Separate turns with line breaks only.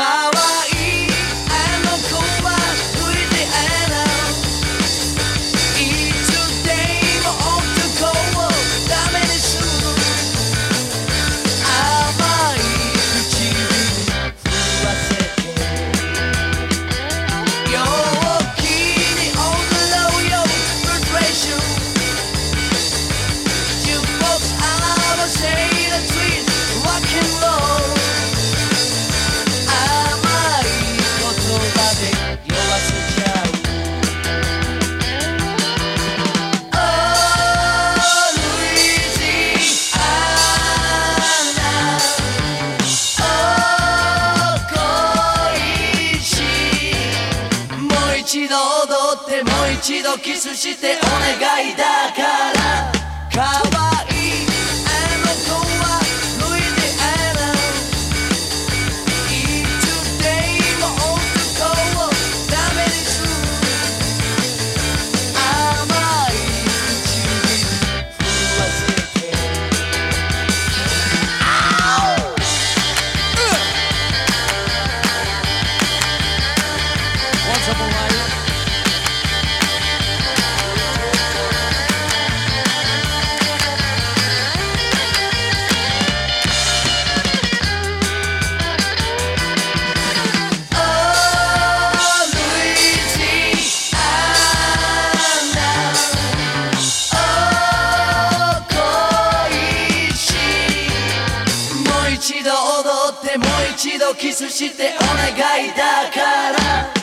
How 一度踊ってもう一度キスしてお願いだ一度踊ってもう一度キスしてお願いだから